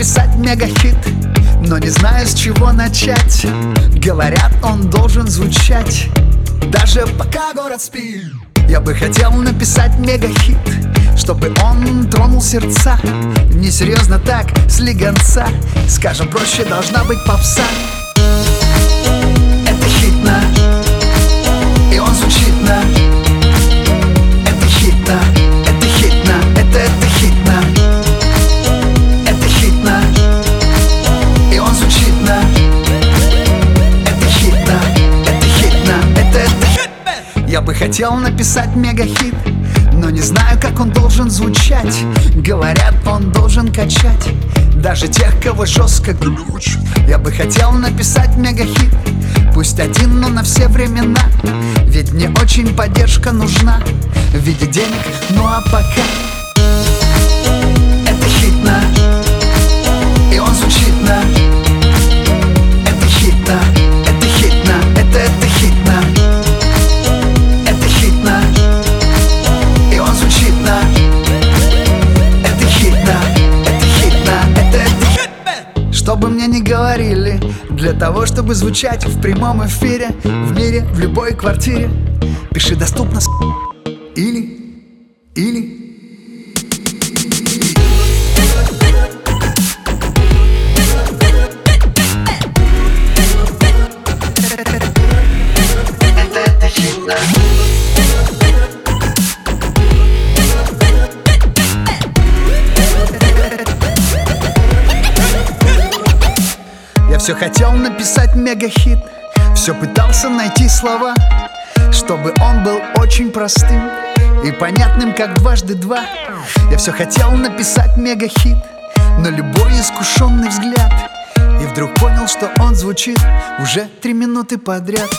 Написать мегахит Но не знаю, с чего начать. Говорят, он должен звучать. Даже пока город спит Я бы хотел написать мегахит Чтобы он тронул сердца. Несерьезно так, слегонца. Скажем проще, должна быть попса. бы хотел написать мегахит Но не знаю, как он должен звучать. Говорят, он должен качать. Даже тех, кого жестко глюч Я бы хотел написать мегахит. Пусть один, но на все времена. Ведь мне очень поддержка нужна. В виде денег, ну а пока. Для того, чтобы звучать в прямом эфире В мире, в любой квартире Пиши доступно, с***. все хотел написать мегахит. Все пытался найти слова Чтобы он был очень простым И понятным, как дважды два. Я все хотел написать мегахит Но любой искушенный взгляд. И вдруг понял, что он звучит Уже три минуты подряд.